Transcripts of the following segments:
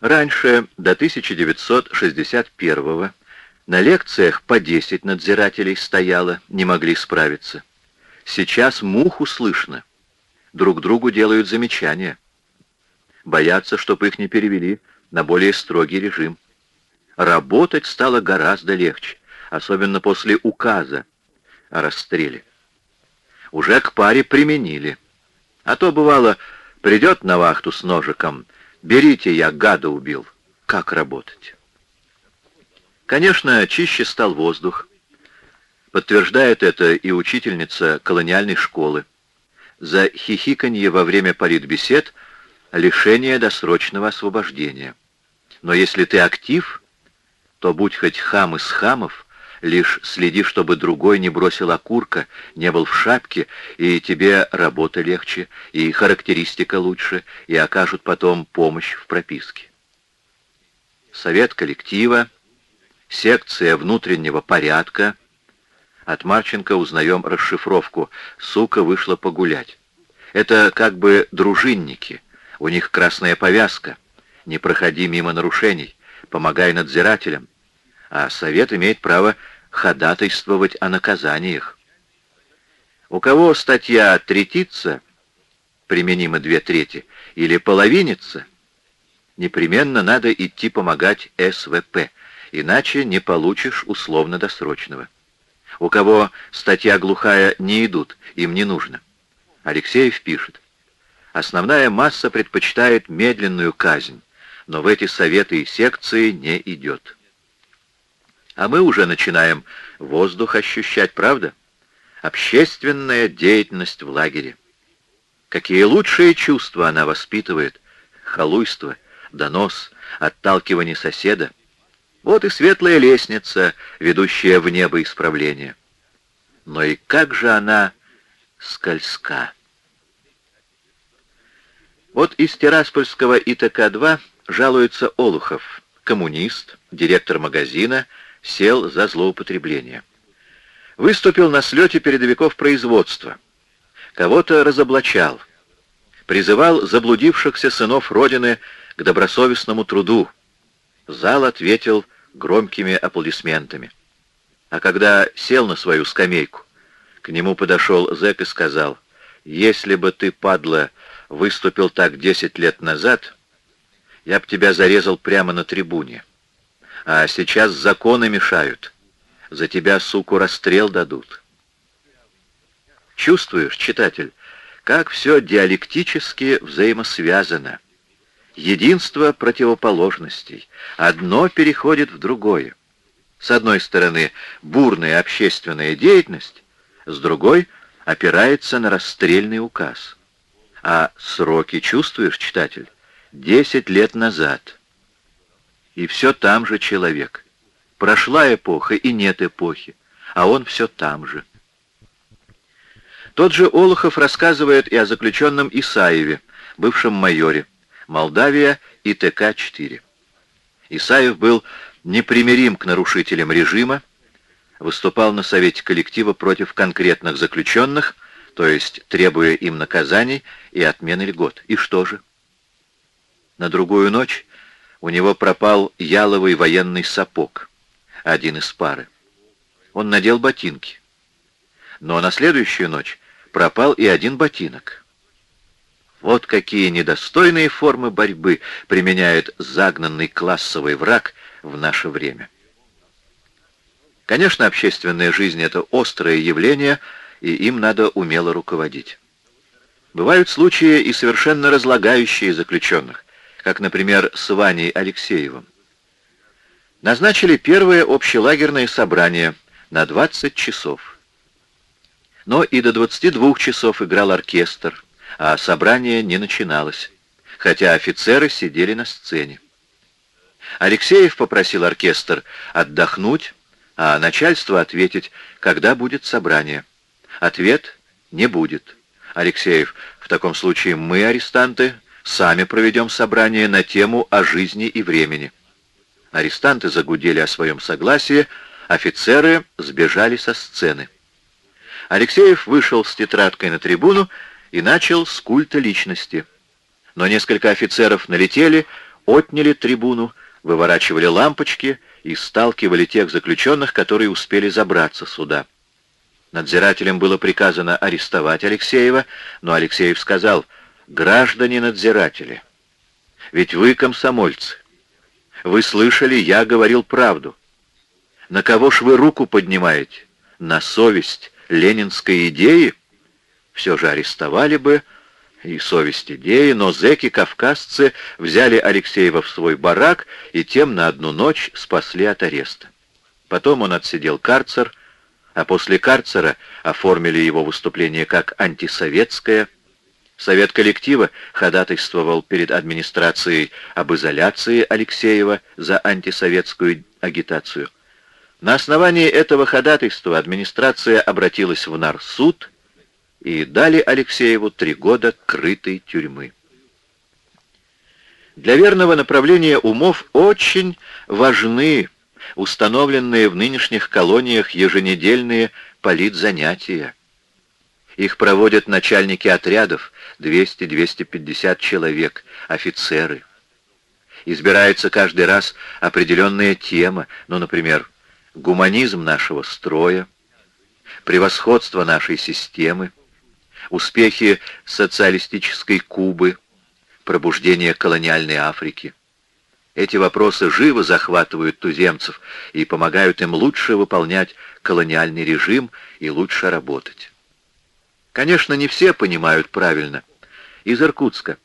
Раньше, до 1961 на лекциях по 10 надзирателей стояло, не могли справиться. Сейчас муху слышно. Друг другу делают замечания. Боятся, чтоб их не перевели на более строгий режим. Работать стало гораздо легче, особенно после указа о расстреле. Уже к паре применили. А то, бывало, придет на вахту с ножиком, берите, я гада убил. Как работать? Конечно, чище стал воздух. Подтверждает это и учительница колониальной школы. За хихиканье во время политбесед лишение досрочного освобождения. Но если ты актив, то будь хоть хам из хамов, лишь следи, чтобы другой не бросил окурка, не был в шапке, и тебе работа легче, и характеристика лучше, и окажут потом помощь в прописке. Совет коллектива, секция внутреннего порядка. От Марченко узнаем расшифровку «Сука вышла погулять». Это как бы дружинники, у них красная повязка. Не проходи мимо нарушений, помогай надзирателям а совет имеет право ходатайствовать о наказаниях. У кого статья третится, применима две трети, или половинится, непременно надо идти помогать СВП, иначе не получишь условно-досрочного. У кого статья глухая не идут, им не нужно. Алексеев пишет. Основная масса предпочитает медленную казнь, но в эти советы и секции не идет. А мы уже начинаем воздух ощущать, правда? Общественная деятельность в лагере. Какие лучшие чувства она воспитывает. Халуйство, донос, отталкивание соседа. Вот и светлая лестница, ведущая в небо исправления. Но и как же она скользка. Вот из Тираспольского ИТК-2 жалуется Олухов, коммунист, директор магазина, сел за злоупотребление. Выступил на слете передовиков производства. Кого-то разоблачал. Призывал заблудившихся сынов Родины к добросовестному труду. Зал ответил громкими аплодисментами. А когда сел на свою скамейку, к нему подошел зэк и сказал, «Если бы ты, падла, выступил так десять лет назад, я б тебя зарезал прямо на трибуне». А сейчас законы мешают. За тебя, суку, расстрел дадут. Чувствуешь, читатель, как все диалектически взаимосвязано. Единство противоположностей. Одно переходит в другое. С одной стороны, бурная общественная деятельность, с другой — опирается на расстрельный указ. А сроки чувствуешь, читатель? Десять лет назад — и все там же человек. Прошла эпоха и нет эпохи, а он все там же. Тот же Олухов рассказывает и о заключенном Исаеве, бывшем майоре, Молдавия и ТК-4. Исаев был непримирим к нарушителям режима, выступал на совете коллектива против конкретных заключенных, то есть требуя им наказаний и отмены льгот. И что же? На другую ночь у него пропал яловый военный сапог, один из пары. Он надел ботинки. Но на следующую ночь пропал и один ботинок. Вот какие недостойные формы борьбы применяет загнанный классовый враг в наше время. Конечно, общественная жизнь — это острое явление, и им надо умело руководить. Бывают случаи и совершенно разлагающие заключенных как, например, с Ваней Алексеевым. Назначили первое общелагерное собрание на 20 часов. Но и до 22 часов играл оркестр, а собрание не начиналось, хотя офицеры сидели на сцене. Алексеев попросил оркестр отдохнуть, а начальство ответить, когда будет собрание. Ответ — не будет. Алексеев, в таком случае мы, арестанты, Сами проведем собрание на тему о жизни и времени. Арестанты загудели о своем согласии, офицеры сбежали со сцены. Алексеев вышел с тетрадкой на трибуну и начал с культа личности. Но несколько офицеров налетели, отняли трибуну, выворачивали лампочки и сталкивали тех заключенных, которые успели забраться сюда. Надзирателям было приказано арестовать Алексеева, но Алексеев сказал, «Граждане надзиратели, ведь вы комсомольцы. Вы слышали, я говорил правду. На кого ж вы руку поднимаете? На совесть ленинской идеи? Все же арестовали бы и совесть идеи, но зэки-кавказцы взяли Алексеева в свой барак и тем на одну ночь спасли от ареста. Потом он отсидел карцер, а после карцера оформили его выступление как антисоветское. Совет коллектива ходатайствовал перед администрацией об изоляции Алексеева за антисоветскую агитацию. На основании этого ходатайства администрация обратилась в Нарсуд и дали Алексееву три года крытой тюрьмы. Для верного направления умов очень важны установленные в нынешних колониях еженедельные политзанятия. Их проводят начальники отрядов, 200-250 человек, офицеры. Избирается каждый раз определенная тема, ну, например, гуманизм нашего строя, превосходство нашей системы, успехи социалистической Кубы, пробуждение колониальной Африки. Эти вопросы живо захватывают туземцев и помогают им лучше выполнять колониальный режим и лучше работать. Конечно, не все понимают правильно. Из Иркутска.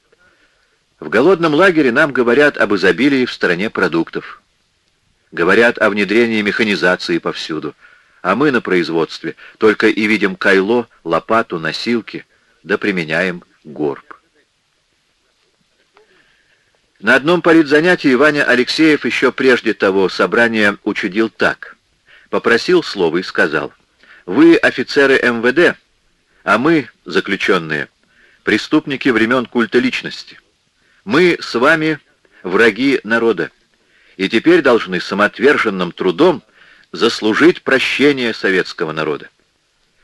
В голодном лагере нам говорят об изобилии в стране продуктов. Говорят о внедрении механизации повсюду. А мы на производстве только и видим кайло, лопату, носилки, да применяем горб. На одном политзанятии Ваня Алексеев еще прежде того собрания учудил так. Попросил слова и сказал, «Вы офицеры МВД, а мы, заключенные, преступники времен культа личности. Мы с вами враги народа, и теперь должны самоотверженным трудом заслужить прощение советского народа.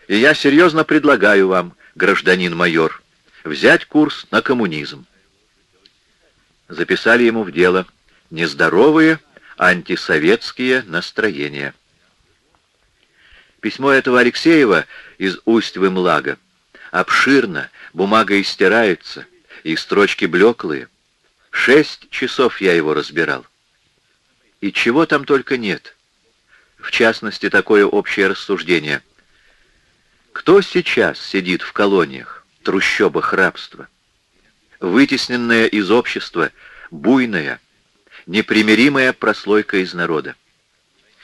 И я серьезно предлагаю вам, гражданин майор, взять курс на коммунизм записали ему в дело нездоровые антисоветские настроения. Письмо этого Алексеева из Усть-Вымлага обширно, бумага истирается, и строчки блеклые. Шесть часов я его разбирал. И чего там только нет. В частности, такое общее рассуждение. Кто сейчас сидит в колониях, трущобах рабства? вытесненная из общества, буйная, непримиримая прослойка из народа.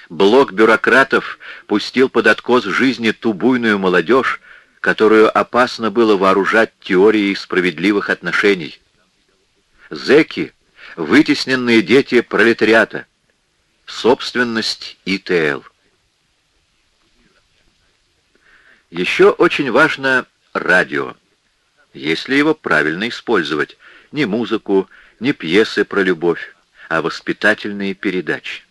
Блок бюрократов пустил под откос жизни ту буйную молодежь, которую опасно было вооружать теорией справедливых отношений. Зеки — вытесненные дети пролетариата, собственность ИТЛ. Еще очень важно радио если его правильно использовать. Не музыку, не пьесы про любовь, а воспитательные передачи.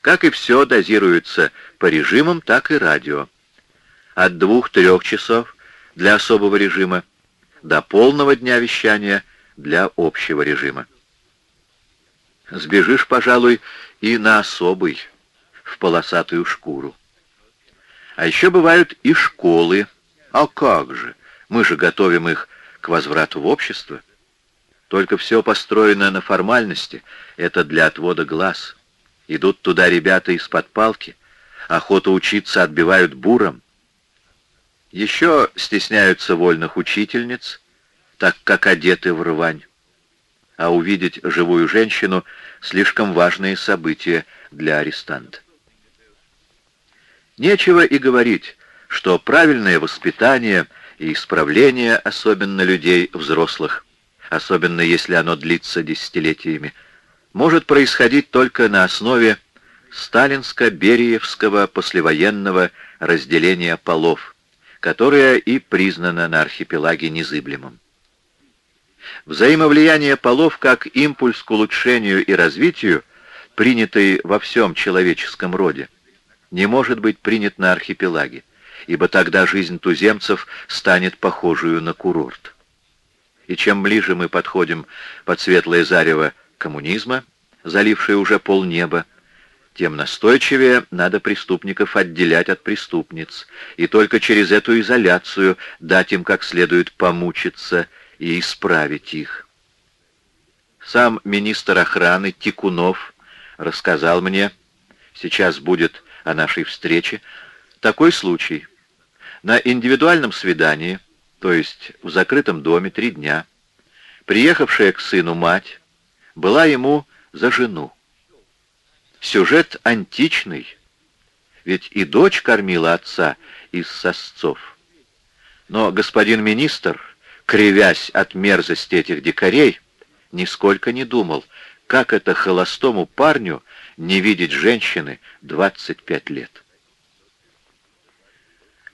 Как и все дозируется по режимам, так и радио. От двух-трех часов для особого режима до полного дня вещания для общего режима. Сбежишь, пожалуй, и на особый, в полосатую шкуру. А еще бывают и школы. А как же? Мы же готовим их к возврату в общество. Только все построено на формальности, это для отвода глаз. Идут туда ребята из-под палки, охоту учиться отбивают буром. Еще стесняются вольных учительниц, так как одеты в рвань. А увидеть живую женщину — слишком важное событие для арестанта. Нечего и говорить, что правильное воспитание — и исправление, особенно людей взрослых, особенно если оно длится десятилетиями, может происходить только на основе сталинско-бериевского послевоенного разделения полов, которое и признано на архипелаге незыблемым. Взаимовлияние полов как импульс к улучшению и развитию, принятый во всем человеческом роде, не может быть принят на архипелаге ибо тогда жизнь туземцев станет похожую на курорт. И чем ближе мы подходим под светлое зарево коммунизма, залившей уже полнеба, тем настойчивее надо преступников отделять от преступниц, и только через эту изоляцию дать им как следует помучиться и исправить их. Сам министр охраны Тикунов рассказал мне, сейчас будет о нашей встрече, такой случай. На индивидуальном свидании, то есть в закрытом доме три дня, приехавшая к сыну мать была ему за жену. Сюжет античный, ведь и дочь кормила отца из сосцов. Но господин министр, кривясь от мерзости этих дикарей, нисколько не думал, как это холостому парню не видеть женщины 25 лет.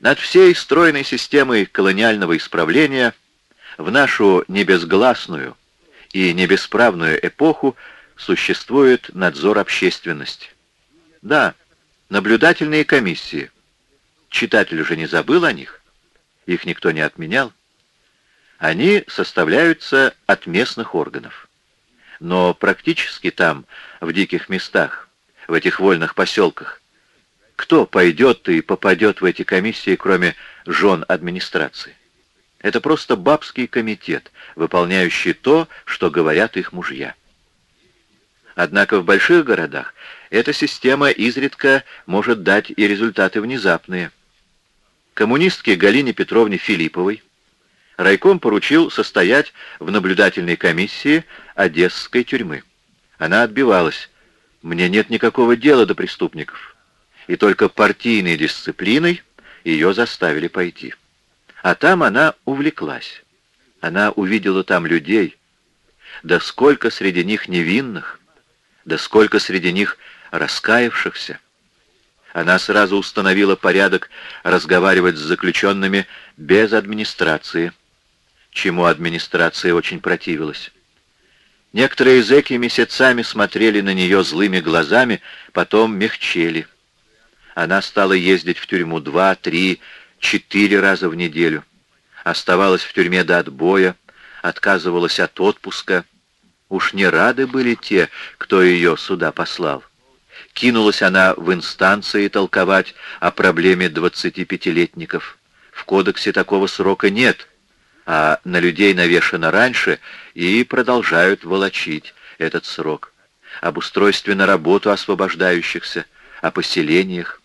Над всей стройной системой колониального исправления в нашу небезгласную и небесправную эпоху существует надзор общественности. Да, наблюдательные комиссии. Читатель уже не забыл о них. Их никто не отменял. Они составляются от местных органов. Но практически там, в диких местах, в этих вольных поселках, кто пойдет и попадет в эти комиссии, кроме жен администрации? Это просто бабский комитет, выполняющий то, что говорят их мужья. Однако в больших городах эта система изредка может дать и результаты внезапные. Коммунистке Галине Петровне Филипповой райком поручил состоять в наблюдательной комиссии Одесской тюрьмы. Она отбивалась. «Мне нет никакого дела до преступников». И только партийной дисциплиной ее заставили пойти. А там она увлеклась. Она увидела там людей. Да сколько среди них невинных, да сколько среди них раскаявшихся. Она сразу установила порядок разговаривать с заключенными без администрации, чему администрация очень противилась. Некоторые зэки месяцами смотрели на нее злыми глазами, потом мягчели. Она стала ездить в тюрьму два, три, четыре раза в неделю. Оставалась в тюрьме до отбоя, отказывалась от отпуска, Уж не рады были те, кто ее сюда послал. Кинулась она в инстанции толковать о проблеме 25-летников. В кодексе такого срока нет, а на людей навешано раньше и продолжают волочить этот срок. Об устройстве на работу освобождающихся, о поселениях.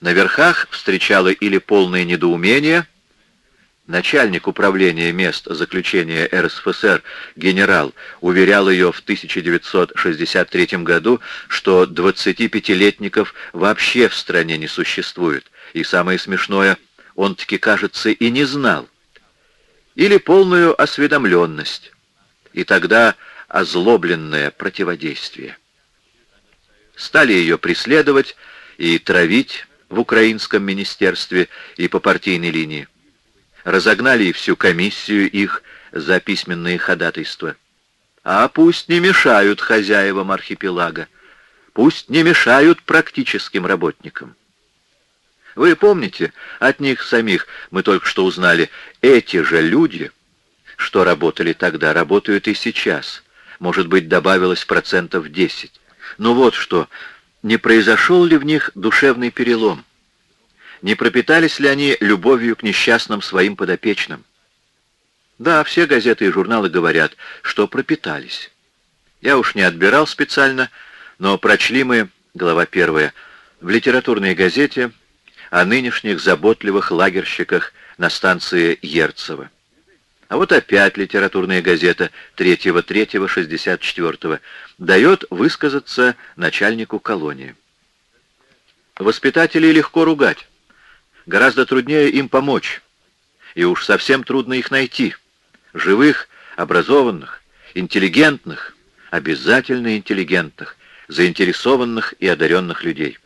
На верхах встречало или полное недоумение — Начальник управления мест заключения РСФСР генерал уверял ее в 1963 году, что 25-летников вообще в стране не существует. И самое смешное, он таки, кажется, и не знал. Или полную осведомленность. И тогда озлобленное противодействие. Стали ее преследовать и травить в украинском министерстве и по партийной линии разогнали всю комиссию их за письменные ходатайства. А пусть не мешают хозяевам архипелага, пусть не мешают практическим работникам. Вы помните, от них самих мы только что узнали, эти же люди, что работали тогда, работают и сейчас. Может быть, добавилось процентов 10. Но вот что, не произошел ли в них душевный перелом? Не пропитались ли они любовью к несчастным своим подопечным? Да, все газеты и журналы говорят, что пропитались. Я уж не отбирал специально, но прочли мы, глава первая, в литературной газете о нынешних заботливых лагерщиках на станции Ерцево. А вот опять литературная газета 3.3.64 дает высказаться начальнику колонии. Воспитателей легко ругать. Гораздо труднее им помочь. И уж совсем трудно их найти. Живых, образованных, интеллигентных, обязательно интеллигентных, заинтересованных и одаренных людей.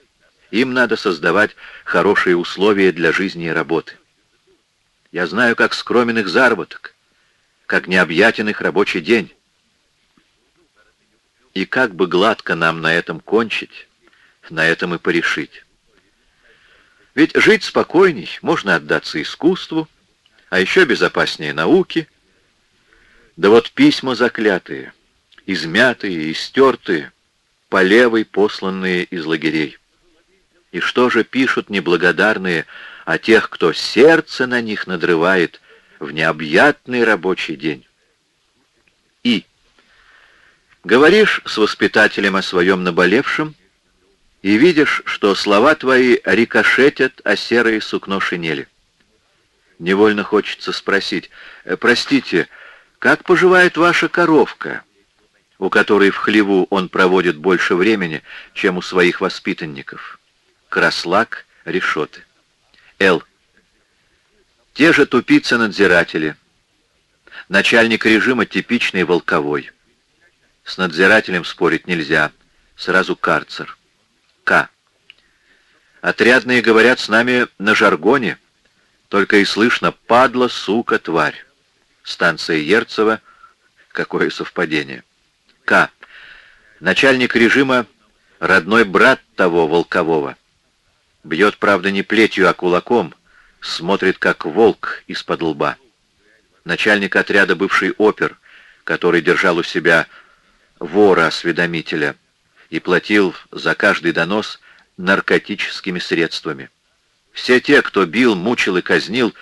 Им надо создавать хорошие условия для жизни и работы. Я знаю, как скромен их заработок, как необъятен их рабочий день. И как бы гладко нам на этом кончить, на этом и порешить. Ведь жить спокойней, можно отдаться искусству, а еще безопаснее науке. Да вот письма заклятые, измятые, истертые, по левой посланные из лагерей. И что же пишут неблагодарные о тех, кто сердце на них надрывает в необъятный рабочий день? И. Говоришь с воспитателем о своем наболевшем, и видишь, что слова твои рикошетят о серое сукно шинели. Невольно хочется спросить, «Э, «Простите, как поживает ваша коровка?» у которой в хлеву он проводит больше времени, чем у своих воспитанников. Краслак, решеты. Л. Те же тупицы-надзиратели. Начальник режима типичный волковой. С надзирателем спорить нельзя. Сразу карцер. К. Отрядные говорят с нами на жаргоне. Только и слышно «падла, сука, тварь». Станция Ерцева. Какое совпадение. К. Начальник режима — родной брат того Волкового. Бьет, правда, не плетью, а кулаком, смотрит, как волк из-под лба. Начальник отряда бывший опер, который держал у себя вора-осведомителя и платил за каждый донос наркотическими средствами. Все те, кто бил, мучил и казнил,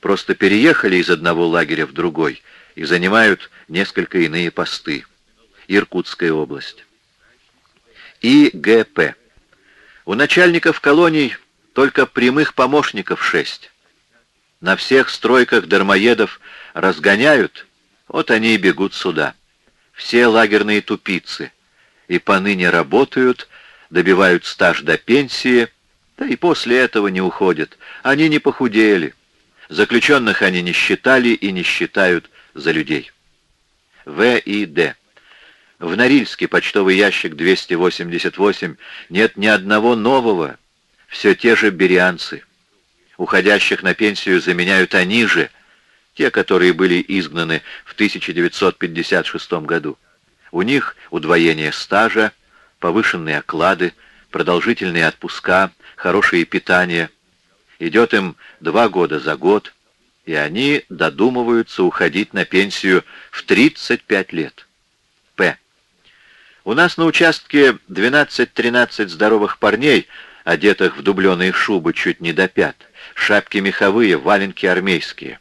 просто переехали из одного лагеря в другой и занимают несколько иные посты. Иркутская область. И ГП. У начальников колоний только прямых помощников шесть. На всех стройках дармоедов разгоняют, вот они и бегут сюда. Все лагерные тупицы. И поныне работают, добивают стаж до пенсии, да и после этого не уходят. Они не похудели. Заключенных они не считали и не считают за людей. В и Д. В Норильске почтовый ящик 288 нет ни одного нового, все те же берианцы. Уходящих на пенсию заменяют они же, те, которые были изгнаны в 1956 году. У них удвоение стажа, повышенные оклады, продолжительные отпуска, хорошее питание. Идет им два года за год, и они додумываются уходить на пенсию в 35 лет. У нас на участке 12-13 здоровых парней, одетых в дубленые шубы чуть не до пят, шапки меховые, валенки армейские.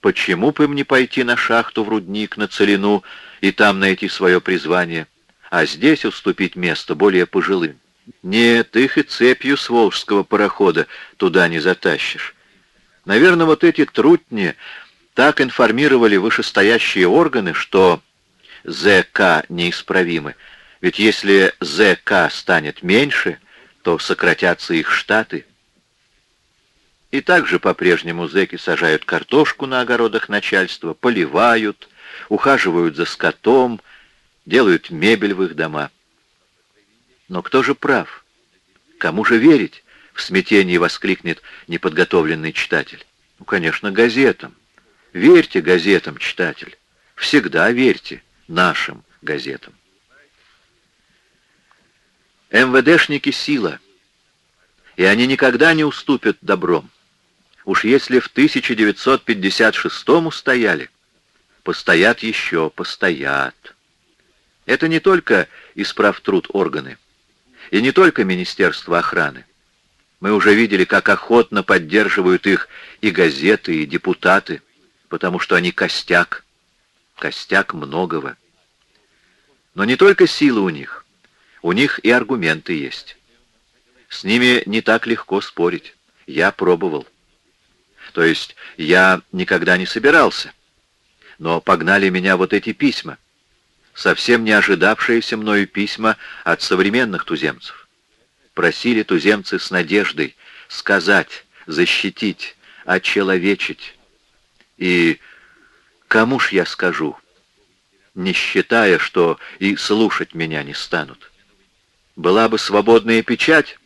Почему бы им не пойти на шахту в рудник, на целину и там найти свое призвание, а здесь уступить место более пожилым? Нет, их и цепью с волжского парохода туда не затащишь. Наверное, вот эти трутни так информировали вышестоящие органы, что ЗК неисправимы. Ведь если ЗК станет меньше, то сократятся их штаты. И также по-прежнему зэки сажают картошку на огородах начальства, поливают, ухаживают за скотом, делают мебель в их дома. Но кто же прав? Кому же верить? В смятении воскликнет неподготовленный читатель. Ну, конечно, газетам. Верьте газетам, читатель. Всегда верьте нашим газетам. МВДшники — сила, и они никогда не уступят добром. Уж если в 1956-му стояли, постоят еще, постоят. Это не только исправтруд органы, и не только Министерство охраны. Мы уже видели, как охотно поддерживают их и газеты, и депутаты, потому что они костяк, костяк многого. Но не только сила у них, у них и аргументы есть. С ними не так легко спорить. Я пробовал. То есть я никогда не собирался. Но погнали меня вот эти письма. Совсем не ожидавшиеся мною письма от современных туземцев. Просили туземцы с надеждой сказать, защитить, очеловечить. И Кому ж я скажу, не считая, что и слушать меня не станут? Была бы свободная печать,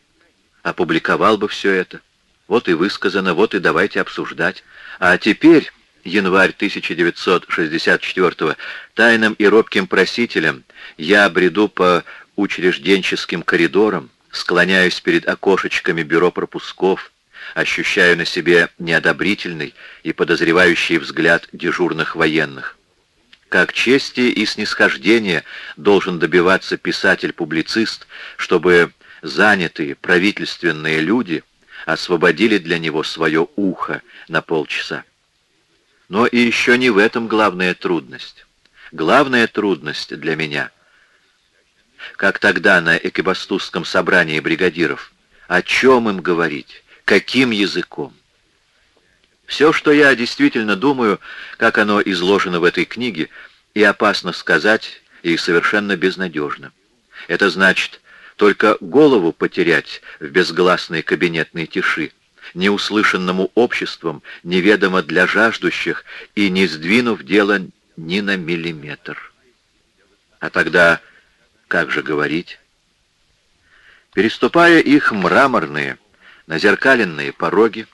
опубликовал бы все это. Вот и высказано, вот и давайте обсуждать. А теперь, январь 1964 тайным и робким просителем, я бреду по учрежденческим коридорам, склоняюсь перед окошечками бюро пропусков, ощущаю на себе неодобрительный и подозревающий взгляд дежурных военных. как чести и снисхождения должен добиваться писатель-публицист, чтобы занятые правительственные люди освободили для него свое ухо на полчаса. Но и еще не в этом главная трудность. Главная трудность для меня, как тогда на Экибастузском собрании бригадиров, о чем им говорить, каким языком. Все, что я действительно думаю, как оно изложено в этой книге, и опасно сказать, и совершенно безнадежно. Это значит только голову потерять в безгласной кабинетной тиши, неуслышанному обществом, неведомо для жаждущих и не сдвинув дело ни на миллиметр. А тогда как же говорить? Переступая их мраморные, назеркаленные пороги,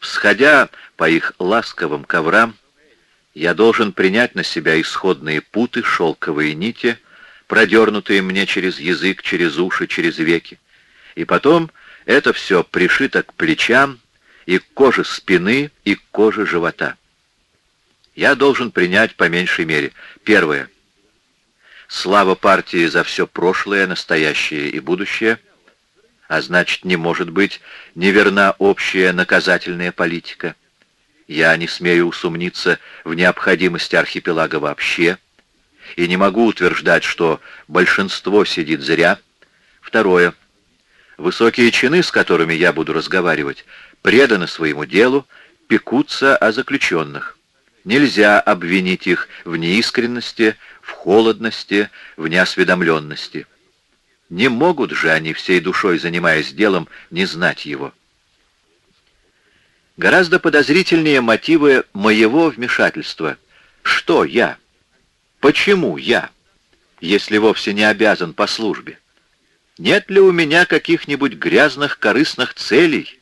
всходя по их ласковым коврам, я должен принять на себя исходные путы, шелковые нити, продернутые мне через язык, через уши, через веки. И потом это все пришито к плечам, и к коже спины, и к коже живота. Я должен принять по меньшей мере. Первое. Слава партии за все прошлое, настоящее и будущее, а значит, не может быть неверна общая наказательная политика. Я не смею усомниться в необходимости архипелага вообще, и не могу утверждать, что большинство сидит зря. Второе. Высокие чины, с которыми я буду разговаривать, преданы своему делу, пекутся о заключенных. Нельзя обвинить их в неискренности, в холодности, в неосведомленности. Не могут же они всей душой, занимаясь делом, не знать его. Гораздо подозрительнее мотивы моего вмешательства. Что я? Почему я, если вовсе не обязан по службе? Нет ли у меня каких-нибудь грязных корыстных целей?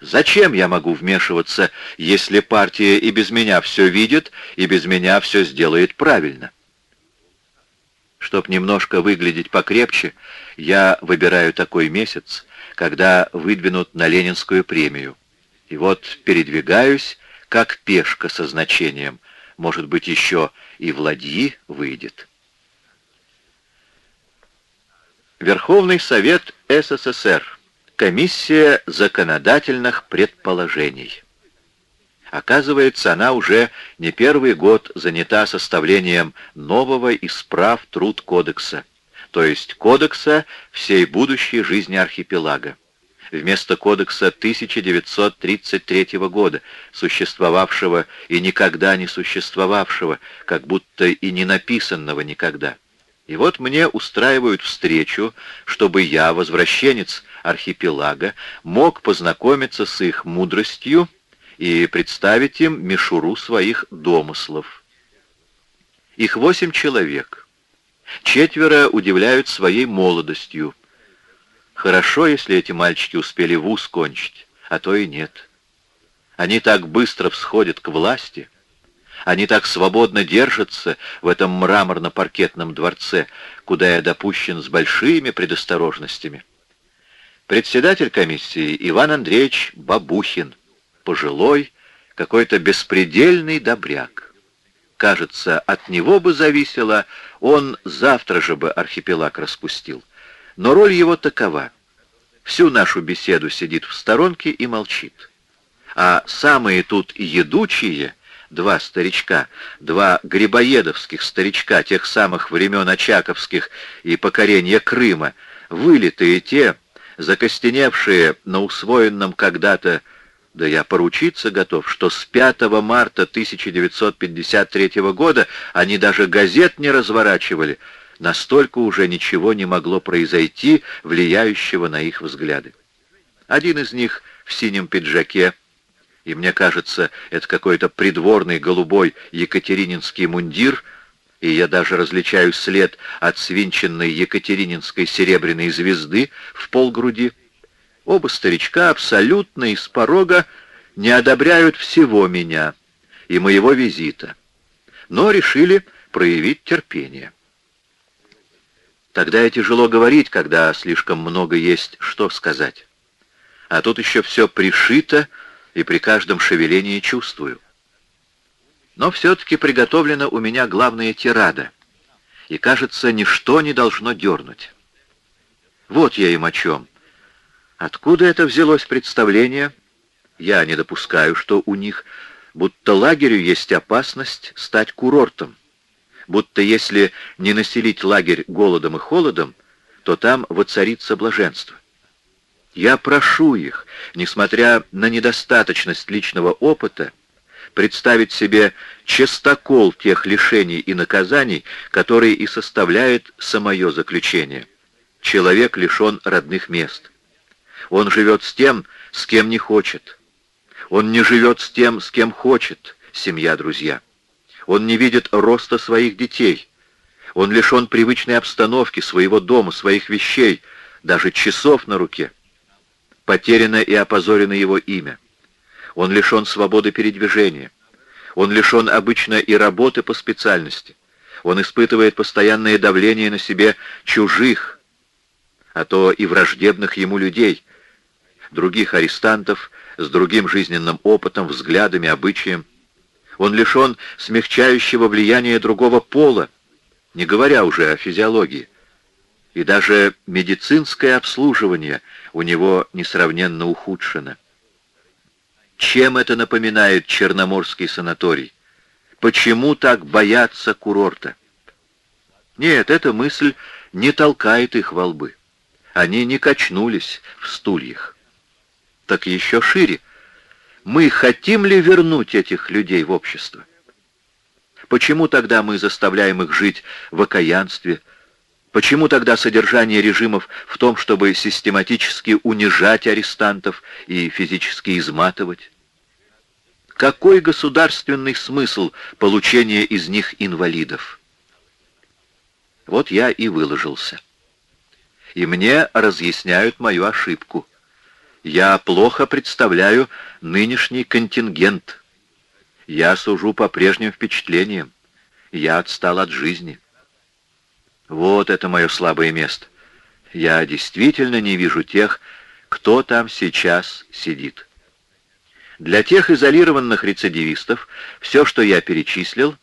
Зачем я могу вмешиваться, если партия и без меня все видит, и без меня все сделает правильно? Чтоб немножко выглядеть покрепче, я выбираю такой месяц, когда выдвинут на Ленинскую премию. И вот передвигаюсь, как пешка со значением. Может быть, еще и Владьи выйдет. Верховный Совет СССР. Комиссия законодательных предположений. Оказывается, она уже не первый год занята составлением нового исправ труд кодекса, то есть кодекса всей будущей жизни архипелага. Вместо кодекса 1933 года, существовавшего и никогда не существовавшего, как будто и не написанного никогда. И вот мне устраивают встречу, чтобы я, возвращенец архипелага, мог познакомиться с их мудростью и представить им мишуру своих домыслов. Их восемь человек. Четверо удивляют своей молодостью. Хорошо, если эти мальчики успели вуз кончить, а то и нет. Они так быстро всходят к власти, они так свободно держатся в этом мраморно-паркетном дворце, куда я допущен с большими предосторожностями. Председатель комиссии Иван Андреевич Бабухин, пожилой, какой-то беспредельный добряк. Кажется, от него бы зависело, он завтра же бы архипелаг распустил. Но роль его такова. Всю нашу беседу сидит в сторонке и молчит. А самые тут едучие — два старичка, два грибоедовских старичка тех самых времен Очаковских и покорения Крыма, вылитые те, закостеневшие на усвоенном когда-то, да я поручиться готов, что с 5 марта 1953 года они даже газет не разворачивали, настолько уже ничего не могло произойти, влияющего на их взгляды. Один из них в синем пиджаке, и мне кажется, это какой-то придворный голубой екатерининский мундир, и я даже различаю след от свинченной екатерининской серебряной звезды в полгруди. Оба старичка абсолютно из порога не одобряют всего меня и моего визита, но решили проявить терпение. Тогда и тяжело говорить, когда слишком много есть что сказать. А тут еще все пришито, и при каждом шевелении чувствую. Но все-таки приготовлена у меня главная тирада, и, кажется, ничто не должно дернуть. Вот я им о чем. Откуда это взялось представление? Я не допускаю, что у них, будто лагерю есть опасность стать курортом, будто если не населить лагерь голодом и холодом, то там воцарится блаженство. Я прошу их, несмотря на недостаточность личного опыта, представить себе чистокол тех лишений и наказаний, которые и составляет самое заключение. Человек лишен родных мест. Он живет с тем, с кем не хочет. Он не живет с тем, с кем хочет, семья, друзья. Он не видит роста своих детей. Он лишен привычной обстановки, своего дома, своих вещей, даже часов на руке. Потеряно и опозорено его имя. Он лишен свободы передвижения. Он лишен обычно и работы по специальности. Он испытывает постоянное давление на себе чужих, а то и враждебных ему людей, других арестантов с другим жизненным опытом, взглядами, обычаем. Он лишен смягчающего влияния другого пола, не говоря уже о физиологии. И даже медицинское обслуживание у него несравненно ухудшено. Чем это напоминает Черноморский санаторий? Почему так боятся курорта? Нет, эта мысль не толкает их во лбы. Они не качнулись в стульях. Так еще шире. Мы хотим ли вернуть этих людей в общество? Почему тогда мы заставляем их жить в окаянстве, Почему тогда содержание режимов в том, чтобы систематически унижать арестантов и физически изматывать? Какой государственный смысл получения из них инвалидов? Вот я и выложился. И мне разъясняют мою ошибку. Я плохо представляю нынешний контингент. Я сужу по прежним впечатлениям. Я отстал от жизни. Вот это мое слабое место. Я действительно не вижу тех, кто там сейчас сидит. Для тех изолированных рецидивистов все, что я перечислил,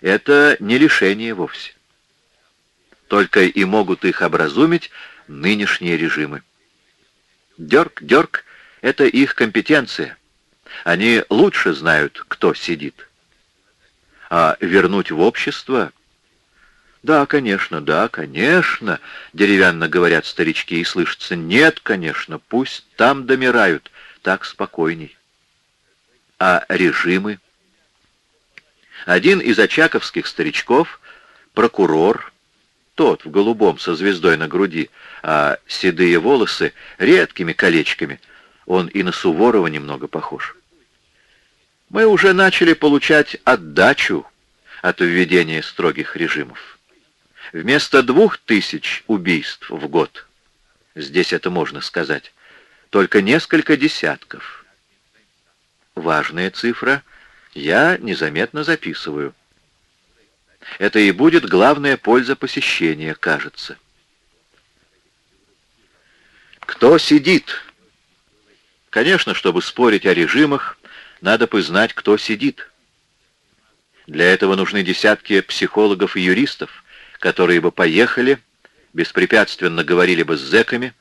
это не лишение вовсе. Только и могут их образумить нынешние режимы. Дерг, дерг — это их компетенция. Они лучше знают, кто сидит. А вернуть в общество «Да, конечно, да, конечно», — деревянно говорят старички, и слышится «нет, конечно, пусть там домирают, так спокойней». А режимы? Один из очаковских старичков, прокурор, тот в голубом со звездой на груди, а седые волосы редкими колечками, он и на Суворова немного похож. Мы уже начали получать отдачу от введения строгих режимов. Вместо двух тысяч убийств в год, здесь это можно сказать, только несколько десятков. Важная цифра, я незаметно записываю. Это и будет главная польза посещения, кажется. Кто сидит? Конечно, чтобы спорить о режимах, надо бы знать, кто сидит. Для этого нужны десятки психологов и юристов, которые бы поехали, беспрепятственно говорили бы с зэками,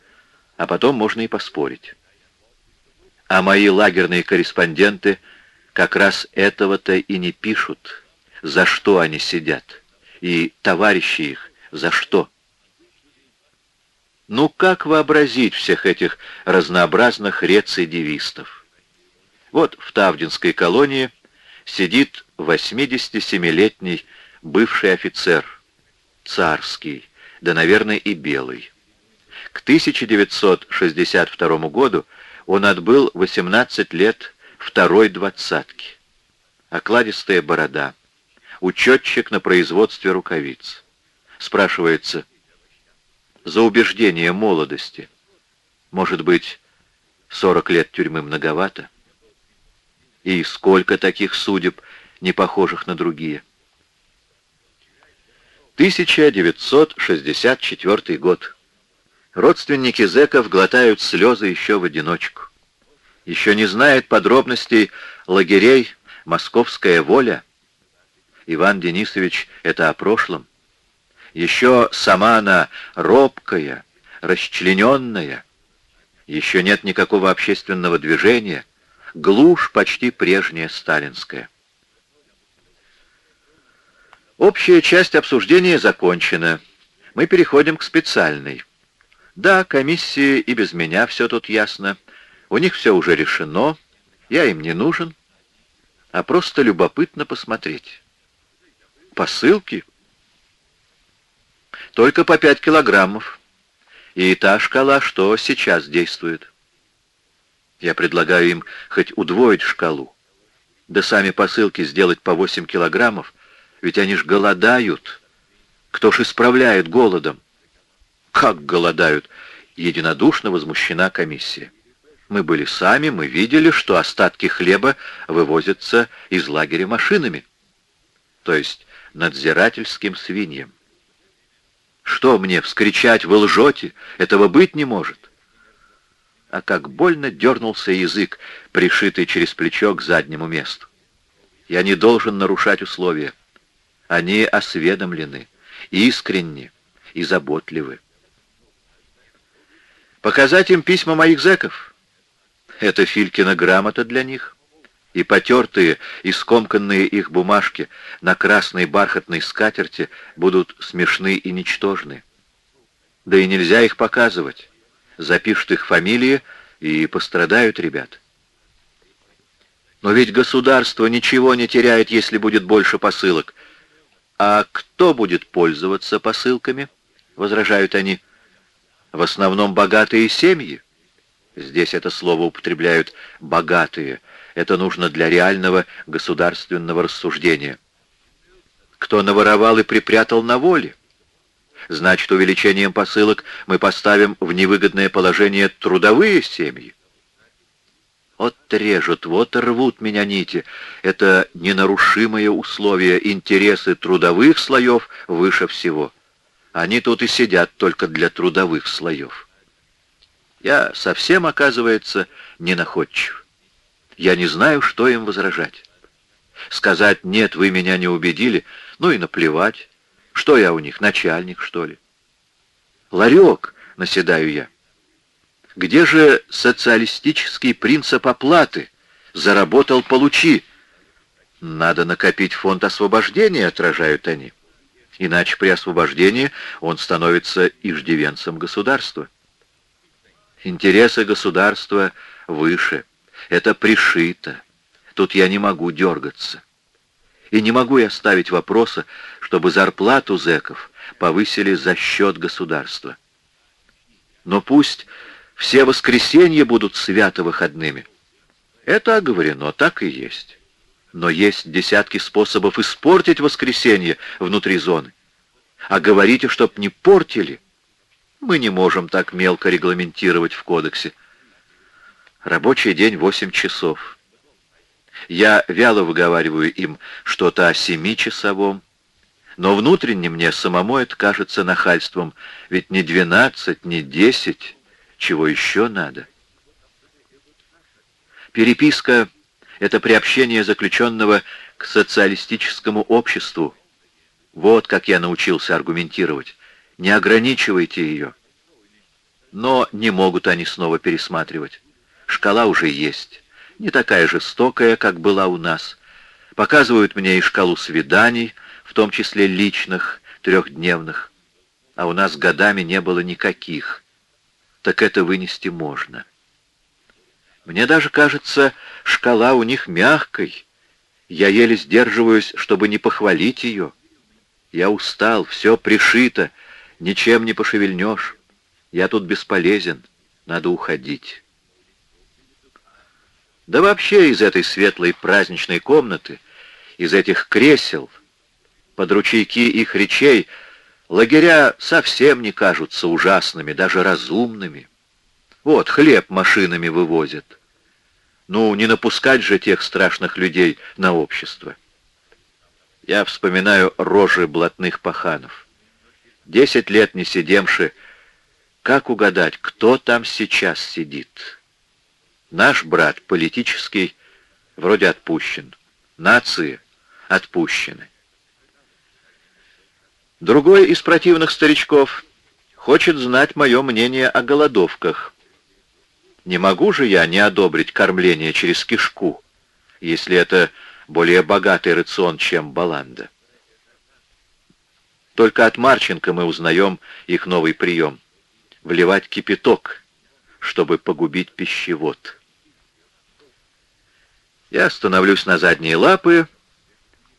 а потом можно и поспорить. А мои лагерные корреспонденты как раз этого-то и не пишут, за что они сидят, и товарищи их за что. Ну как вообразить всех этих разнообразных рецидивистов? Вот в Тавдинской колонии сидит 87-летний бывший офицер – царский, да, наверное, и белый. К 1962 году он отбыл 18 лет второй двадцатки. Окладистая борода, учетчик на производстве рукавиц. Спрашивается, за убеждение молодости, может быть, 40 лет тюрьмы многовато? И сколько таких судеб, не похожих на другие? 1964 год. Родственники зэков глотают слезы еще в одиночку. Еще не знает подробностей лагерей «Московская воля», Иван Денисович, это о прошлом. Еще сама она робкая, расчлененная. Еще нет никакого общественного движения. Глушь почти прежняя сталинская. Общая часть обсуждения закончена. Мы переходим к специальной. Да, комиссии и без меня все тут ясно. У них все уже решено. Я им не нужен. А просто любопытно посмотреть. Посылки? Только по пять килограммов. И та шкала, что сейчас действует. Я предлагаю им хоть удвоить шкалу. Да сами посылки сделать по 8 килограммов, ведь они ж голодают. Кто ж исправляет голодом? Как голодают? Единодушно возмущена комиссия. Мы были сами, мы видели, что остатки хлеба вывозятся из лагеря машинами, то есть надзирательским свиньям. Что мне, вскричать, вы лжете? Этого быть не может. А как больно дернулся язык, пришитый через плечо к заднему месту. Я не должен нарушать условия. Они осведомлены, искренни и заботливы. Показать им письма моих зэков? Это Филькина грамота для них. И потертые, и скомканные их бумажки на красной бархатной скатерти будут смешны и ничтожны. Да и нельзя их показывать. Запишут их фамилии, и пострадают ребят. Но ведь государство ничего не теряет, если будет больше посылок. А кто будет пользоваться посылками? Возражают они. В основном богатые семьи. Здесь это слово употребляют «богатые». Это нужно для реального государственного рассуждения. Кто наворовал и припрятал на воле? Значит, увеличением посылок мы поставим в невыгодное положение трудовые семьи. Вот режут, вот рвут меня нити. Это ненарушимые условия, интересы трудовых слоев выше всего. Они тут и сидят только для трудовых слоев. Я совсем, оказывается, не находчив. Я не знаю, что им возражать. Сказать «нет, вы меня не убедили», ну и наплевать. Что я у них, начальник, что ли? Ларек, наседаю я. Где же социалистический принцип оплаты? Заработал — получи. Надо накопить фонд освобождения, отражают они. Иначе при освобождении он становится иждивенцем государства. Интересы государства выше. Это пришито. Тут я не могу дергаться. И не могу я ставить вопроса, чтобы зарплату зэков повысили за счет государства. Но пусть все воскресенья будут свято-выходными. Это оговорено, так и есть. Но есть десятки способов испортить воскресенье внутри зоны. А говорите, чтоб не портили. Мы не можем так мелко регламентировать в кодексе. Рабочий день 8 часов. Я вяло выговариваю им что-то о семичасовом, но внутренне мне самому это кажется нахальством, ведь не 12, не 10, чего еще надо? Переписка — это приобщение заключенного к социалистическому обществу. Вот как я научился аргументировать. Не ограничивайте ее. Но не могут они снова пересматривать. Шкала уже есть. Не такая жестокая, как была у нас. Показывают мне и шкалу свиданий, в том числе личных, трехдневных. А у нас годами не было никаких так это вынести можно. Мне даже кажется, шкала у них мягкой. Я еле сдерживаюсь, чтобы не похвалить ее. Я устал, все пришито, ничем не пошевельнешь. Я тут бесполезен, надо уходить. Да вообще из этой светлой праздничной комнаты, из этих кресел, под ручейки их речей — Лагеря совсем не кажутся ужасными, даже разумными. Вот, хлеб машинами вывозят. Ну, не напускать же тех страшных людей на общество. Я вспоминаю рожи блатных паханов. Десять лет не сидемши, как угадать, кто там сейчас сидит? Наш брат политический вроде отпущен. Нации отпущены. Другой из противных старичков хочет знать мое мнение о голодовках. Не могу же я не одобрить кормление через кишку, если это более богатый рацион, чем баланда. Только от Марченко мы узнаем их новый прием — вливать кипяток, чтобы погубить пищевод. Я становлюсь на задние лапы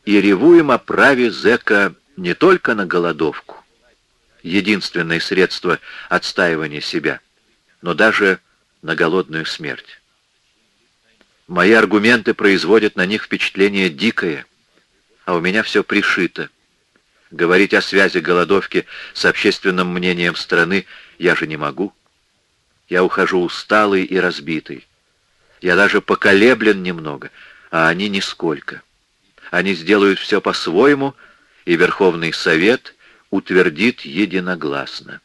и ревуем о праве зэка не только на голодовку, единственное средство отстаивания себя, но даже на голодную смерть. Мои аргументы производят на них впечатление дикое, а у меня все пришито. Говорить о связи голодовки с общественным мнением страны я же не могу. Я ухожу усталый и разбитый. Я даже поколеблен немного, а они нисколько. Они сделают все по-своему, и Верховный Совет утвердит единогласно.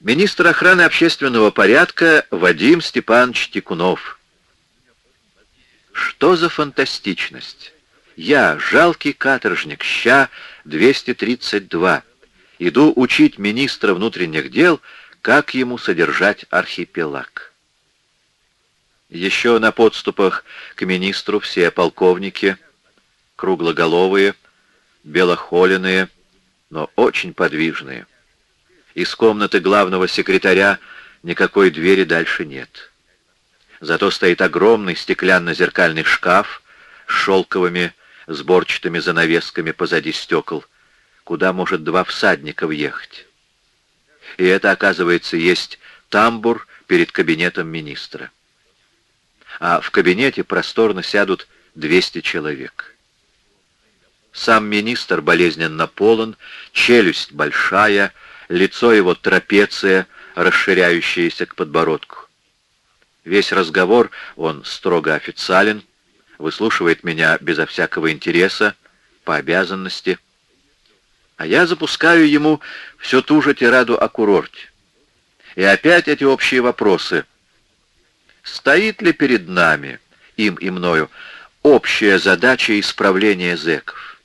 Министр охраны общественного порядка Вадим Степанович Тикунов. Что за фантастичность? Я, жалкий каторжник, ща 232, иду учить министра внутренних дел, как ему содержать архипелаг. Еще на подступах к министру все полковники, круглоголовые, белохоленые, но очень подвижные. Из комнаты главного секретаря никакой двери дальше нет. Зато стоит огромный стеклянно-зеркальный шкаф с шелковыми сборчатыми занавесками позади стекол, куда может два всадника въехать. И это, оказывается, есть тамбур перед кабинетом министра. А в кабинете просторно сядут 200 человек. Сам министр болезненно полон, челюсть большая, лицо его трапеция, расширяющаяся к подбородку. Весь разговор он строго официален, выслушивает меня безо всякого интереса, по обязанности. А я запускаю ему всю ту же тираду о курорте. И опять эти общие вопросы. Стоит ли перед нами, им и мною, общая задача исправления зэков?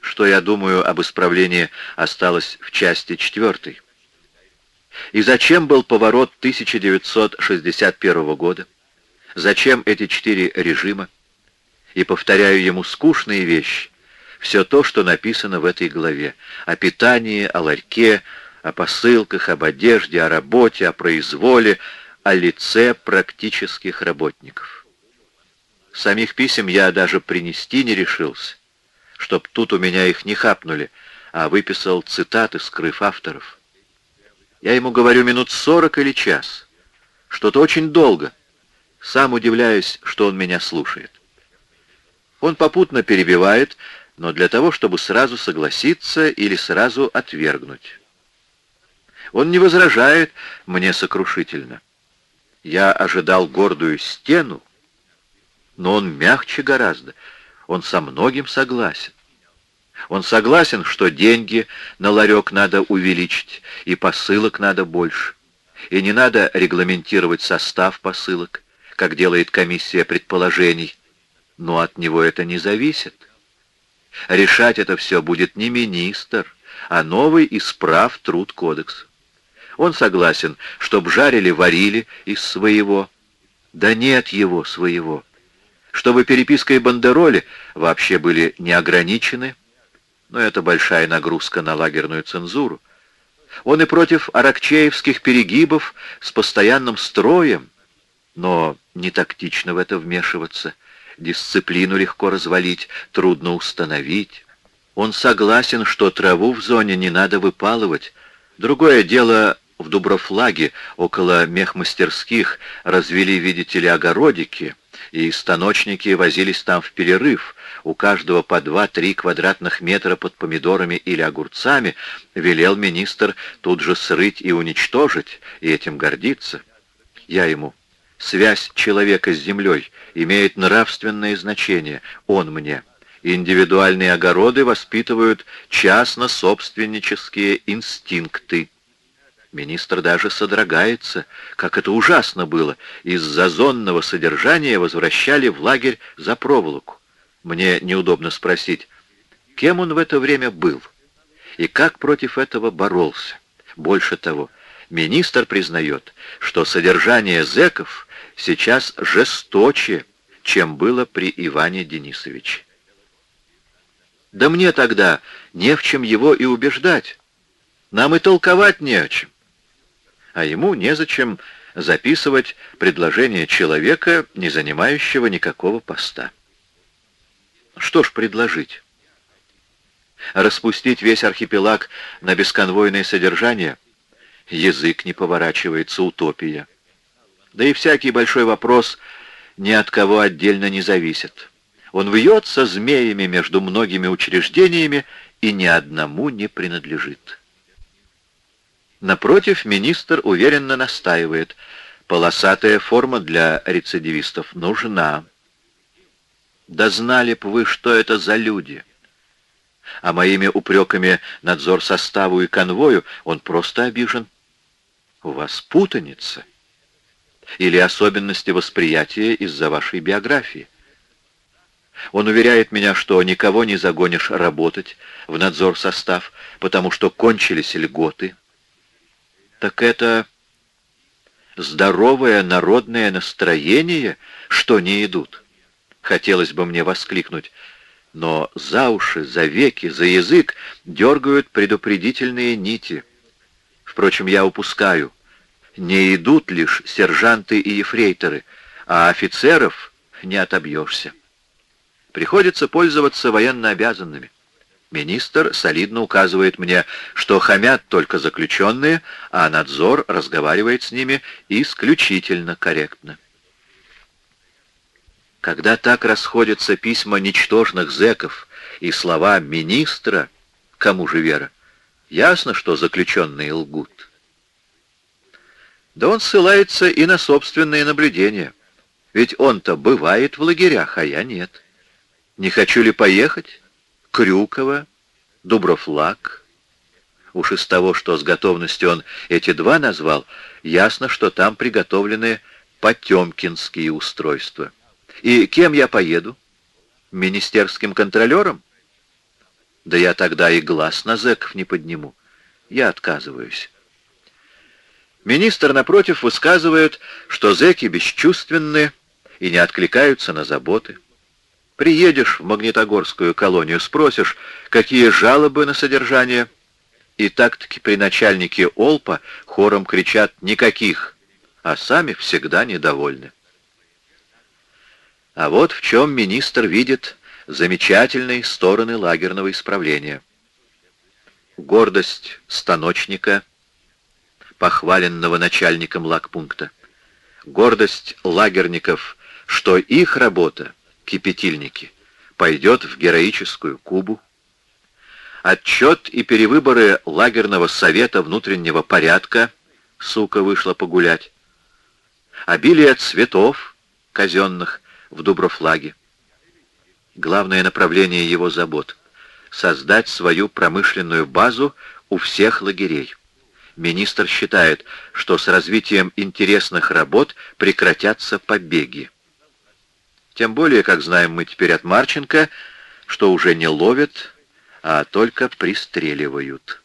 Что я думаю об исправлении осталось в части четвертой. И зачем был поворот 1961 года? Зачем эти четыре режима? И повторяю ему скучные вещи. Все то, что написано в этой главе. О питании, о ларьке, о посылках, об одежде, о работе, о произволе, о лице практических работников. Самих писем я даже принести не решился, чтоб тут у меня их не хапнули, а выписал цитаты, скрыв авторов. Я ему говорю минут сорок или час. Что-то очень долго. Сам удивляюсь, что он меня слушает. Он попутно перебивает, но для того, чтобы сразу согласиться или сразу отвергнуть. Он не возражает мне сокрушительно. Я ожидал гордую стену, но он мягче гораздо. Он со многим согласен. Он согласен, что деньги на ларек надо увеличить, и посылок надо больше. И не надо регламентировать состав посылок как делает комиссия предположений, но от него это не зависит. Решать это все будет не министр, а новый исправ труд кодекс. Он согласен, чтоб жарили-варили из своего. Да нет его своего. Чтобы переписка и бандероли вообще были не ограничены, но это большая нагрузка на лагерную цензуру. Он и против аракчеевских перегибов с постоянным строем, но не тактично в это вмешиваться. Дисциплину легко развалить, трудно установить. Он согласен, что траву в зоне не надо выпалывать. Другое дело, в Дуброфлаге, около мехмастерских, развели, видите ли, огородики, и станочники возились там в перерыв. У каждого по два-три квадратных метра под помидорами или огурцами велел министр тут же срыть и уничтожить, и этим гордиться. Я ему Связь человека с землей имеет нравственное значение. Он мне. Индивидуальные огороды воспитывают частно-собственнические инстинкты. Министр даже содрогается, как это ужасно было. Из-за зонного содержания возвращали в лагерь за проволоку. Мне неудобно спросить, кем он в это время был и как против этого боролся. Больше того, министр признает, что содержание зэков сейчас жесточе, чем было при Иване Денисовиче. Да мне тогда не в чем его и убеждать. Нам и толковать не о чем. А ему незачем записывать предложение человека, не занимающего никакого поста. Что ж предложить? Распустить весь архипелаг на бесконвойное содержание? Язык не поворачивается, утопия. Да и всякий большой вопрос ни от кого отдельно не зависит. Он вьется змеями между многими учреждениями и ни одному не принадлежит. Напротив, министр уверенно настаивает, полосатая форма для рецидивистов нужна. Да знали б вы, что это за люди. А моими упреками надзор составу и конвою он просто обижен. У вас путаница. Или особенности восприятия из-за вашей биографии. Он уверяет меня, что никого не загонишь работать в надзор состав, потому что кончились льготы. Так это здоровое народное настроение, что не идут. Хотелось бы мне воскликнуть, но за уши, за веки, за язык дергают предупредительные нити. Впрочем, я упускаю. Не идут лишь сержанты и ефрейторы, а офицеров не отобьешься приходится пользоваться военно обязанными. Министр солидно указывает мне, что хамят только заключенные, а надзор разговаривает с ними исключительно корректно. Когда так расходятся письма ничтожных зэков и слова министра, кому же вера, ясно, что заключенные лгут. Да он ссылается и на собственные наблюдения, ведь он-то бывает в лагерях, а я нет. Не хочу ли поехать? Крюково, Дубровлаг. Уж из того, что с готовностью он эти два назвал, ясно, что там приготовлены потемкинские устройства. И кем я поеду? Министерским контролером? Да я тогда и глаз на зэков не подниму. Я отказываюсь. Министр, напротив, высказывает, что зэки бесчувственны и не откликаются на заботы. Приедешь в Магнитогорскую колонию, спросишь, какие жалобы на содержание. И так-таки при начальнике Олпа хором кричат «никаких», а сами всегда недовольны. А вот в чем министр видит замечательные стороны лагерного исправления. Гордость станочника, похваленного начальником лагпункта. Гордость лагерников, что их работа кипятильники, пойдет в героическую Кубу. Отчет и перевыборы лагерного совета внутреннего порядка, сука вышла погулять. Обилие цветов казенных в Дуброфлаге. Главное направление его забот — создать свою промышленную базу у всех лагерей. Министр считает, что с развитием интересных работ прекратятся побеги. Тем более, как знаем мы теперь от Марченко, что уже не ловят, а только пристреливают.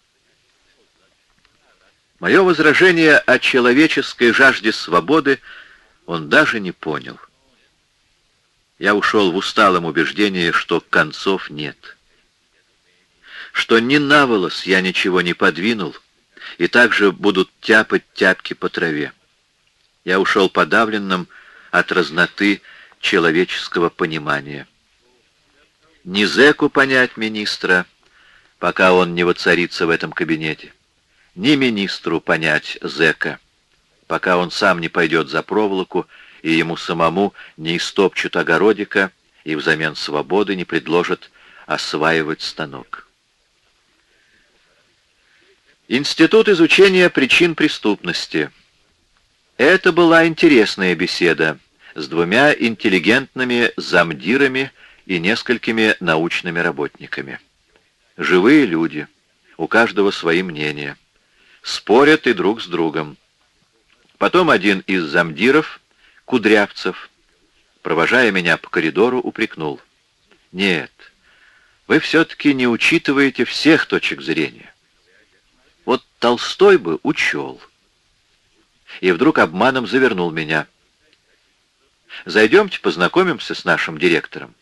Мое возражение о человеческой жажде свободы он даже не понял. Я ушел в усталом убеждении, что концов нет. Что ни на волос я ничего не подвинул, и также будут тяпать тяпки по траве. Я ушел подавленным от разноты, человеческого понимания. Не зэку понять министра, пока он не воцарится в этом кабинете, ни министру понять зэка, пока он сам не пойдет за проволоку и ему самому не истопчут огородика и взамен свободы не предложат осваивать станок. Институт изучения причин преступности. Это была интересная беседа с двумя интеллигентными замдирами и несколькими научными работниками. Живые люди, у каждого свои мнения. Спорят и друг с другом. Потом один из замдиров, Кудрявцев, провожая меня по коридору, упрекнул. Нет, вы все-таки не учитываете всех точек зрения. Вот Толстой бы учел. И вдруг обманом завернул меня. Зайдемте, познакомимся с нашим директором.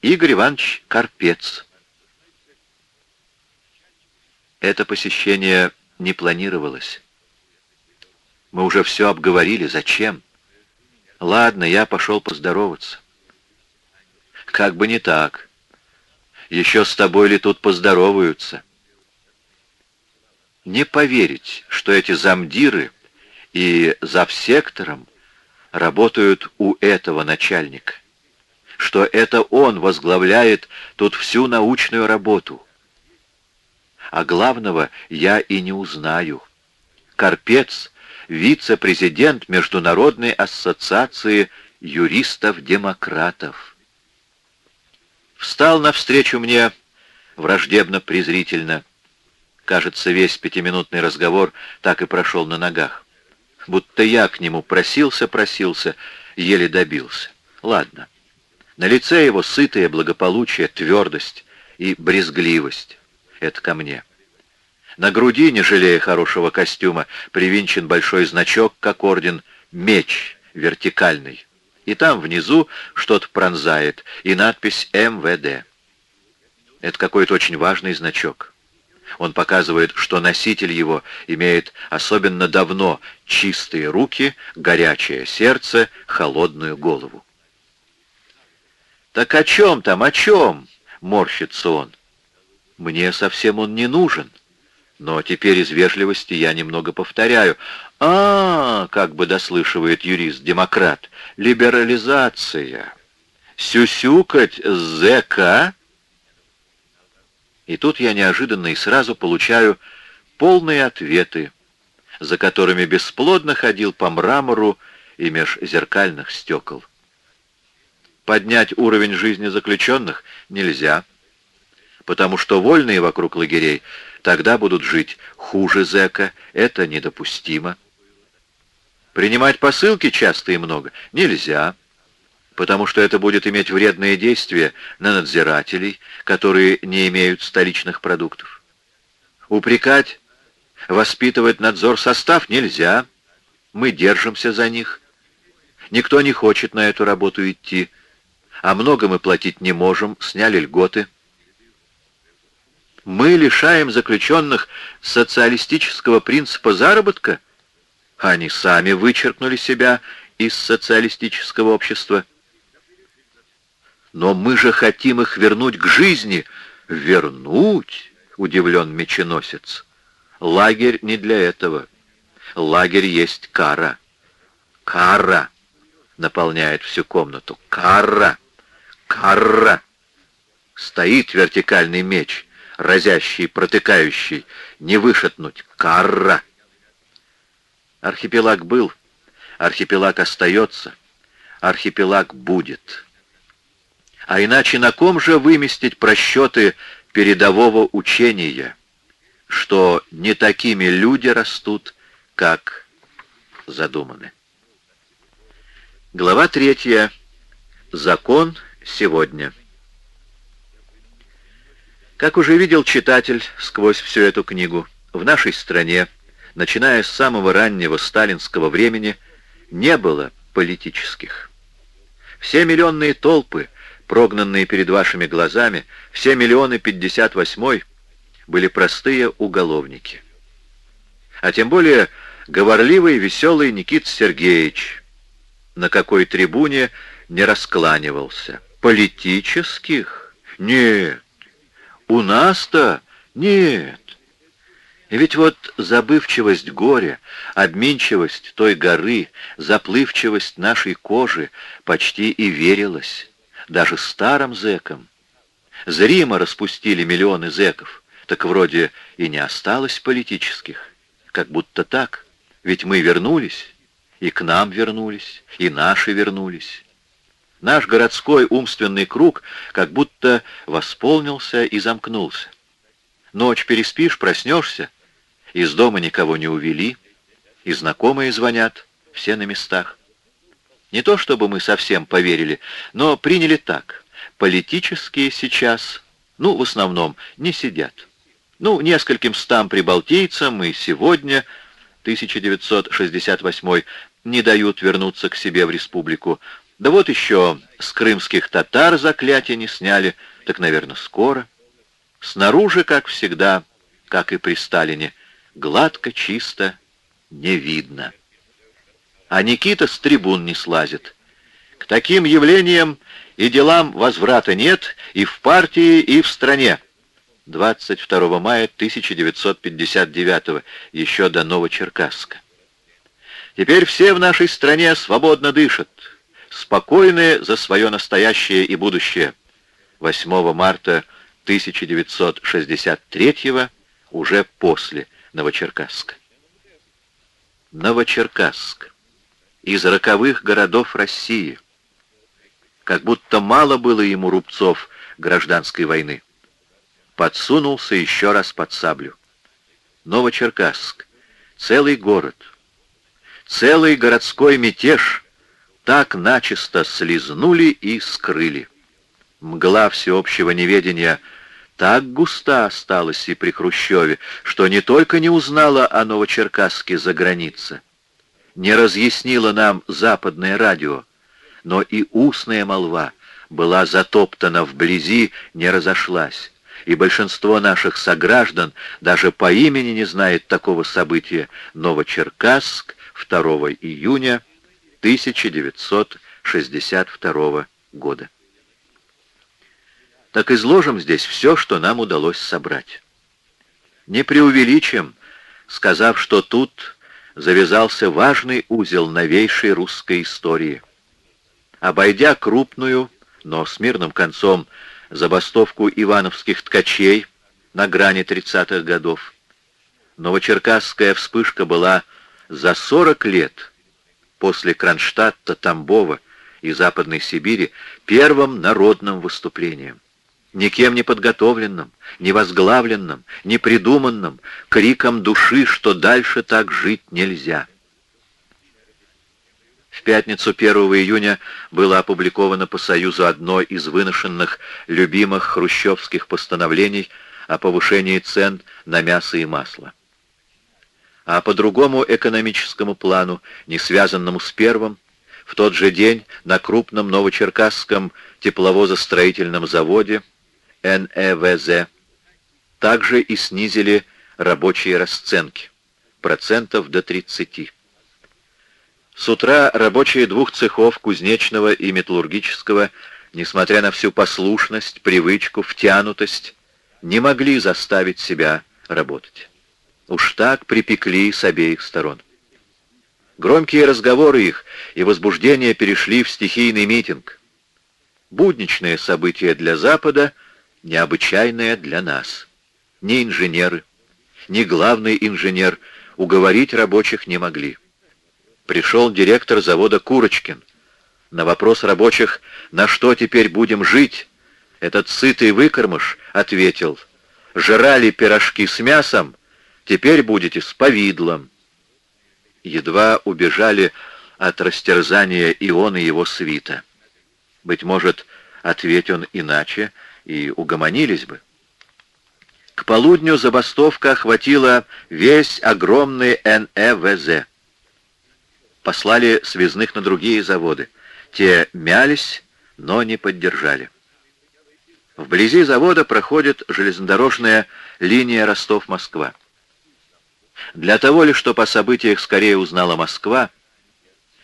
Игорь Иванович Карпец. Это посещение не планировалось. Мы уже все обговорили. Зачем? Ладно, я пошел поздороваться. Как бы не так. Еще с тобой ли тут поздороваются? Не поверить, что эти замдиры и завсектором работают у этого начальника, что это он возглавляет тут всю научную работу. А главного я и не узнаю. Карпец — вице-президент Международной ассоциации юристов-демократов встал навстречу мне враждебно-презрительно. Кажется, весь пятиминутный разговор так и прошел на ногах. Будто я к нему просился-просился, еле добился. Ладно. На лице его сытое благополучие, твердость и брезгливость. Это ко мне. На груди, не жалея хорошего костюма, привинчен большой значок, как орден, меч вертикальный и там внизу что-то пронзает, и надпись «МВД». Это какой-то очень важный значок. Он показывает, что носитель его имеет особенно давно чистые руки, горячее сердце, холодную голову. «Так о чем там, о чем?» — морщится он. «Мне совсем он не нужен». Но теперь из вежливости я немного повторяю. а, -а, -а как бы дослышивает юрист-демократ, либерализация. Сюсюкать ЗК? И тут я неожиданно и сразу получаю полные ответы, за которыми бесплодно ходил по мрамору и меж зеркальных стекол. Поднять уровень жизни заключенных нельзя, потому что вольные вокруг лагерей Тогда будут жить хуже зэка. Это недопустимо. Принимать посылки часто и много нельзя, потому что это будет иметь вредные действия на надзирателей, которые не имеют столичных продуктов. Упрекать, воспитывать надзор состав нельзя. Мы держимся за них. Никто не хочет на эту работу идти. А много мы платить не можем, сняли льготы. Мы лишаем заключенных социалистического принципа заработка? Они сами вычеркнули себя из социалистического общества. Но мы же хотим их вернуть к жизни. Вернуть? Удивлен меченосец. Лагерь не для этого. Лагерь есть кара. Кара наполняет всю комнату. Кара! Кара! Стоит вертикальный меч — разящий, протыкающий, не вышатнуть. Карра! Архипелаг был, архипелаг остается, архипелаг будет. А иначе на ком же выместить просчеты передового учения, что не такими люди растут, как задуманы? Глава третья. Закон сегодня. Как уже видел читатель сквозь всю эту книгу, в нашей стране, начиная с самого раннего сталинского времени, не было политических. Все миллионные толпы, прогнанные перед вашими глазами, все миллионы пятьдесят восьмой, были простые уголовники. А тем более говорливый веселый Никит Сергеевич, на какой трибуне не раскланивался. Политических? Нет. У нас-то нет. Ведь вот забывчивость горя, обменчивость той горы, заплывчивость нашей кожи почти и верилась, даже старым зэкам. Зримо распустили миллионы зэков, так вроде и не осталось политических. Как будто так, ведь мы вернулись, и к нам вернулись, и наши вернулись. Наш городской умственный круг как будто восполнился и замкнулся. Ночь переспишь, проснешься, из дома никого не увели, и знакомые звонят, все на местах. Не то чтобы мы совсем поверили, но приняли так, политические сейчас, ну, в основном, не сидят. Ну, нескольким стам прибалтийцам и сегодня, 1968 не дают вернуться к себе в республику. Да вот еще с крымских татар заклятие не сняли, так, наверное, скоро. Снаружи, как всегда, как и при Сталине, гладко, чисто, не видно. А Никита с трибун не слазит. К таким явлениям и делам возврата нет и в партии, и в стране. 22 мая 1959 еще до Новочеркасска. Теперь все в нашей стране свободно дышат, спокойны за свое настоящее и будущее. 8 марта 1963 уже после Новочеркасска. Новочеркасск. Из роковых городов России. Как будто мало было ему рубцов гражданской войны. Подсунулся еще раз под саблю. Новочеркасск. Целый город — Целый городской мятеж так начисто слезнули и скрыли. Мгла всеобщего неведения так густа осталась и при Хрущеве, что не только не узнала о Новочеркасске за граница, не разъяснила нам западное радио, но и устная молва была затоптана вблизи, не разошлась, и большинство наших сограждан даже по имени не знает такого события Новочеркасск 2 июня 1962 года. Так изложим здесь все, что нам удалось собрать. Не преувеличим, сказав, что тут завязался важный узел новейшей русской истории. Обойдя крупную, но с мирным концом, забастовку ивановских ткачей на грани 30-х годов, новочеркасская вспышка была за 40 лет после Кронштадта, Тамбова и Западной Сибири первым народным выступлением. Никем не подготовленным, не возглавленным, не придуманным, криком души, что дальше так жить нельзя. В пятницу 1 июня было опубликовано по Союзу одно из выношенных любимых хрущевских постановлений о повышении цен на мясо и масло а по другому экономическому плану, не связанному с первым, в тот же день на крупном новочеркасском тепловозостроительном заводе НЭВЗ также и снизили рабочие расценки, процентов до 30. С утра рабочие двух цехов, кузнечного и металлургического, несмотря на всю послушность, привычку, втянутость, не могли заставить себя работать. Уж так припекли с обеих сторон. Громкие разговоры их и возбуждение перешли в стихийный митинг. Будничное событие для Запада, необычайное для нас. Ни инженеры, ни главный инженер уговорить рабочих не могли. Пришел директор завода Курочкин. На вопрос рабочих, на что теперь будем жить, этот сытый выкормыш ответил, жрали пирожки с мясом, Теперь будете с повидлом. Едва убежали от растерзания и он, и его свита. Быть может, ответь он иначе, и угомонились бы. К полудню забастовка охватила весь огромный НЭВЗ. Послали связных на другие заводы. Те мялись, но не поддержали. Вблизи завода проходит железнодорожная линия Ростов-Москва. Для того ли, чтобы о событиях скорее узнала Москва,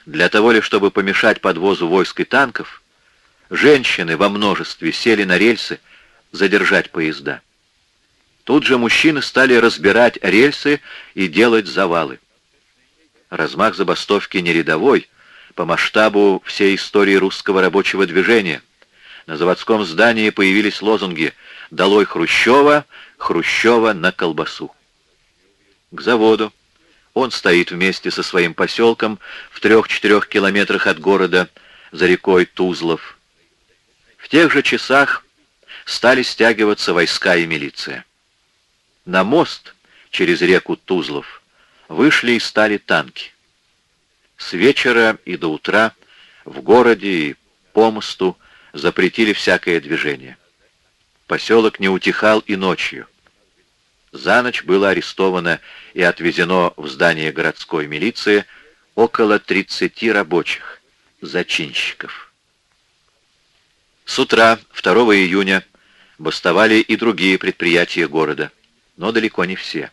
для того ли, чтобы помешать подвозу войск и танков, женщины во множестве сели на рельсы задержать поезда. Тут же мужчины стали разбирать рельсы и делать завалы. Размах забастовки не рядовой, по масштабу всей истории русского рабочего движения. На заводском здании появились лозунги «Долой Хрущева! Хрущева на колбасу!» к заводу. Он стоит вместе со своим поселком в трех-четырех километрах от города за рекой Тузлов. В тех же часах стали стягиваться войска и милиция. На мост через реку Тузлов вышли и стали танки. С вечера и до утра в городе и по мосту запретили всякое движение. Поселок не утихал и ночью. За ночь было арестовано и отвезено в здание городской милиции около 30 рабочих, зачинщиков. С утра 2 июня бастовали и другие предприятия города, но далеко не все.